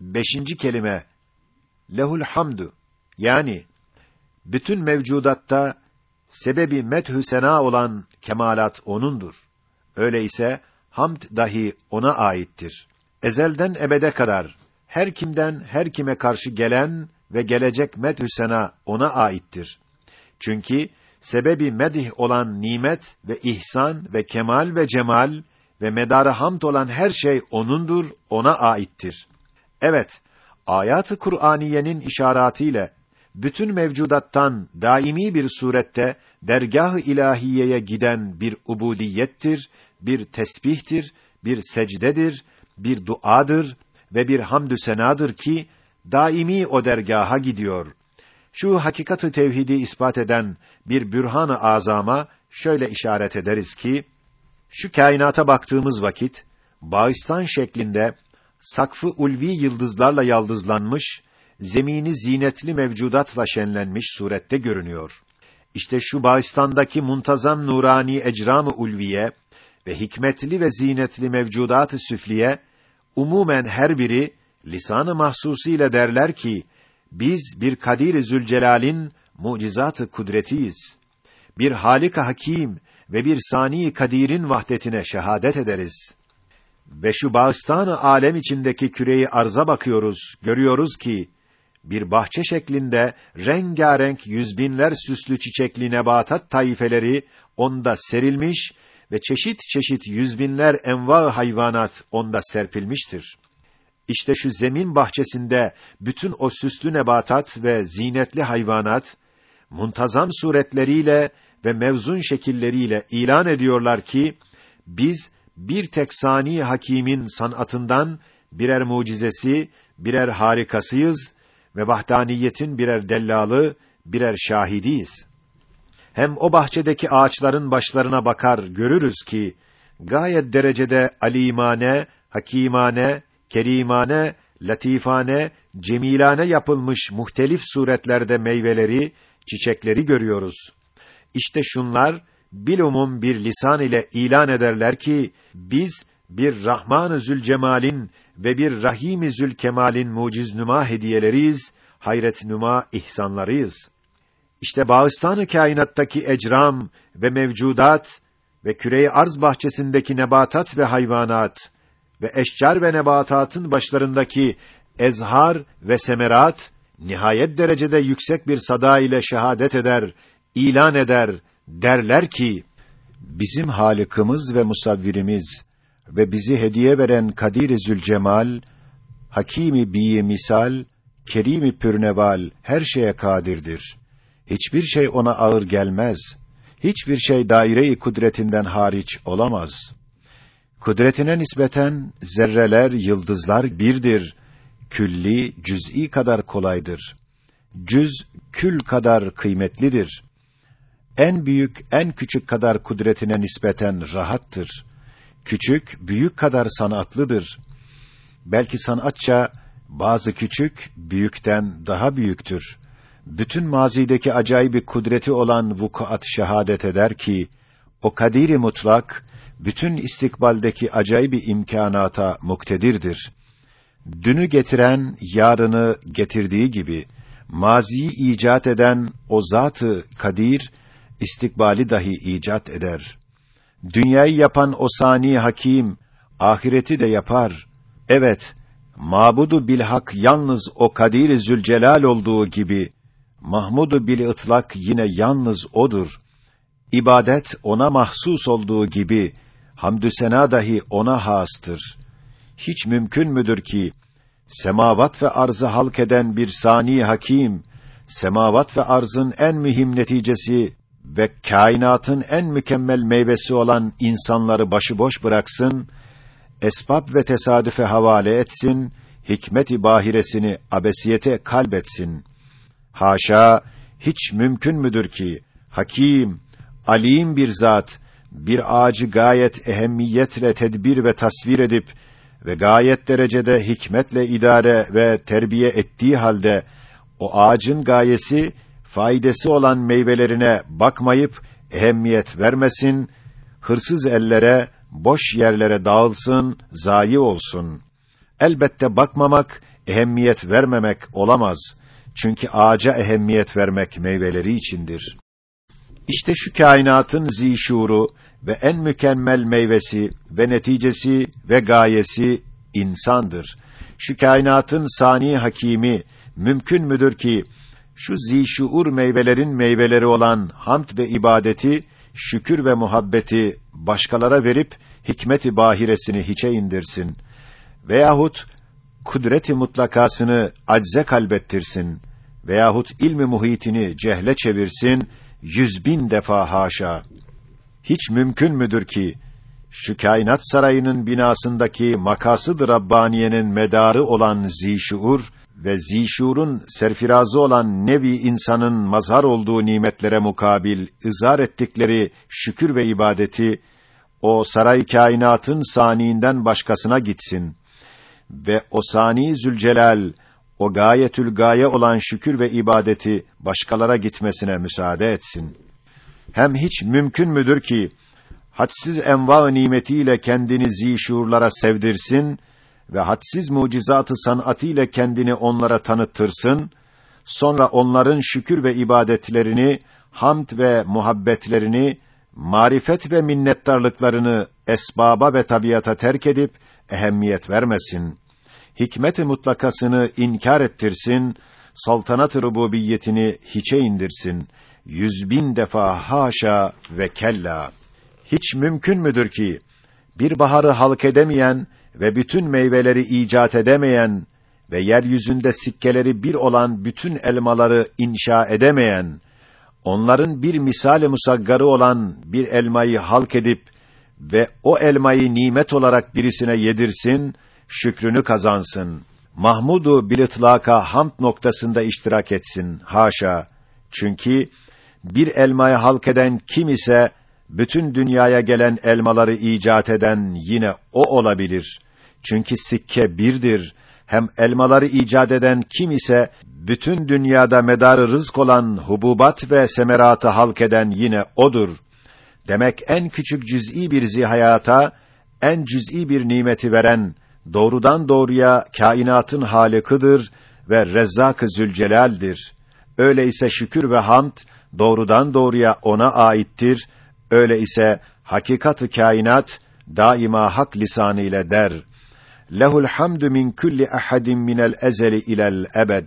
beşinci kelime lehul hamdu yani bütün mevcudatta sebebi methü sena olan kemalat onundur. Öyleyse hamd dahi ona aittir. Ezelden ebede kadar her kimden her kime karşı gelen ve gelecek methü sena ona aittir. Çünkü sebebi medih olan nimet ve ihsan ve kemal ve cemal ve medarı hamd olan her şey onundur, ona aittir. Evet, ayat-ı Kur'aniyenin işaretiyle bütün mevcudattan daimi bir surette dergah-ı ilahiyeye giden bir ubudiyettir, bir tesbihtir, bir secdedir, bir duadır ve bir hamdü senadır ki daimi o dergaha gidiyor. Şu hakikatı tevhidi ispat eden bir bürhan-ı azama şöyle işaret ederiz ki şu kainata baktığımız vakit bağıstan şeklinde sakfı ulvi yıldızlarla yaldızlanmış, zemini zinetli mevcudatla şenlenmiş surette görünüyor. İşte şu bağıstandaki muntazam nurani ecram-ı ulviye ve hikmetli ve zinetli mevcudat-ı süfliye umumen her biri lisan-ı mahsusiyle derler ki biz bir Kadir-i Zülcelal'in mucizat-ı kudretiyiz. Bir Halik-i Hakim ve bir Sani Kadir'in vahdetine şehadet ederiz. Ve şu bağıstan alem içindeki küreyi arza bakıyoruz, görüyoruz ki bir bahçe şeklinde rengarenk yüzbinler süslü çiçekli nebatat taifeleri onda serilmiş ve çeşit çeşit yüzbinler enva hayvanat onda serpilmiştir. İşte şu zemin bahçesinde bütün o süslü nebatat ve zinetli hayvanat muntazam suretleriyle ve mevzun şekilleriyle ilan ediyorlar ki biz bir tek sani hakimin sanatından birer mucizesi, birer harikasıyız ve vahdaniyetin birer dellalı, birer şahidiyiz. Hem o bahçedeki ağaçların başlarına bakar görürüz ki gayet derecede alimane, hakimane, kerimane, latifane, cemilane yapılmış muhtelif suretlerde meyveleri, çiçekleri görüyoruz. İşte şunlar bilumum bir lisan ile ilan ederler ki biz bir Rahman-ı Zülcemal'in ve bir Rahim-i Zülkemal'in muciz nüma hediyeleriyiz, hayret nüma ihsanlarıyız. İşte bağıstan-ı kainattaki ecram ve mevcudat ve küre arz bahçesindeki nebatat ve hayvanat ve eşcar ve nebatatın başlarındaki ezhar ve semerat nihayet derecede yüksek bir sada ile şehadet eder, ilan eder, derler ki bizim halikimiz ve musavvirimiz ve bizi hediye veren Kadir-i Zülcemal, Hakimi bi misal, Kerimi pürneval her şeye kadirdir. Hiçbir şey ona ağır gelmez. Hiçbir şey daire-i kudretinden hariç olamaz. Kudretine nispeten zerreler, yıldızlar birdir. Külli, cüz'i kadar kolaydır. Cüz, kül kadar kıymetlidir. En büyük, en küçük kadar kudretine nispeten rahattır. Küçük, büyük kadar sanatlıdır. Belki sanatça, bazı küçük, büyükten daha büyüktür. Bütün mazideki acayibi kudreti olan vukuat şehadet eder ki, o kadiri mutlak, bütün istikbaldeki acayibi imkanata muktedirdir. Dünü getiren, yarını getirdiği gibi, maziyi icat eden o zatı kadir, istikbali dahi icat eder. Dünyayı yapan o sani hakim, ahireti de yapar. Evet, mabudu bilhak yalnız o Kadir-i Zülcelal olduğu gibi, Mahmudu bil ıtlak yine yalnız odur. İbadet ona mahsus olduğu gibi, hamdü sena dahi ona hastır. Hiç mümkün müdür ki, semavat ve arzı halk eden bir sani hakim, semavat ve arzın en mühim neticesi ve kainatın en mükemmel meyvesi olan insanları başıboş bıraksın, esbab ve tesadüfe havale etsin, hikmet-i bahiresini abesiyete kalbetsin. Haşa, hiç mümkün müdür ki, hakim, alim bir zat, bir ağacı gayet ehemmiyetle tedbir ve tasvir edip ve gayet derecede hikmetle idare ve terbiye ettiği halde o ağacın gayesi faydası olan meyvelerine bakmayıp ehemmiyet vermesin, hırsız ellere, boş yerlere dağılsın, zayi olsun. Elbette bakmamak ehemmiyet vermemek olamaz. Çünkü ağaca ehemmiyet vermek meyveleri içindir. İşte şu kainatın zişuru ve en mükemmel meyvesi ve neticesi ve gayesi insandır. Şu kainatın sani hakimi mümkün müdür ki şu zişuur meyvelerin meyveleri olan hamd ve ibadeti, şükür ve muhabbeti başkalara verip hikmet-i bahiresini hiçe indirsin veyahut kudret-i mutlakasını acze kalbettirsin veyahut ilmi muhitini cehle çevirsin yüz bin defa haşa. Hiç mümkün müdür ki şu kainat sarayının binasındaki makasıdır Rabbaniye'nin medarı olan zişuur ve zişurun serfirazı olan nevi insanın mazhar olduğu nimetlere mukabil izhar ettikleri şükür ve ibadeti o saray kainatın saniinden başkasına gitsin ve o sani Zülcelal o gayetül gaye olan şükür ve ibadeti başkalara gitmesine müsaade etsin. Hem hiç mümkün müdür ki hadsiz enva nimetiyle kendini zişurlara sevdirsin ve hadsiz mucizatı sanatıyla kendini onlara tanıttırsın, sonra onların şükür ve ibadetlerini, hamd ve muhabbetlerini, marifet ve minnettarlıklarını esbaba ve tabiata terk edip ehemmiyet vermesin. Hikmet-i mutlakasını inkar ettirsin, saltanat-ı rububiyetini hiçe indirsin. Yüz bin defa haşa ve kella. Hiç mümkün müdür ki bir baharı halk edemeyen ve bütün meyveleri icat edemeyen ve yeryüzünde sikkeleri bir olan bütün elmaları inşa edemeyen, onların bir misale musaggarı olan bir elmayı halk edip ve o elmayı nimet olarak birisine yedirsin, şükrünü kazansın. Mahmudu bil itlaka hamd noktasında iştirak etsin. Haşa. Çünkü bir elmayı halk eden kim ise bütün dünyaya gelen elmaları icat eden yine o olabilir. Çünkü sikke birdir. Hem elmaları icat eden kim ise bütün dünyada medarı rızk olan hububat ve semeratı halk eden yine odur. Demek en küçük cüz'i bir zihayata en cüz'i bir nimeti veren doğrudan doğruya kainatın halikıdır ve Rezzak-ı Zülcelal'dir. Öyleyse şükür ve hamd doğrudan doğruya ona aittir. Öyle ise hakikat-ı kainat daima hak lisanı ile der. Lehul hamdu min kulli ahadin minel ezeli ilel ebed.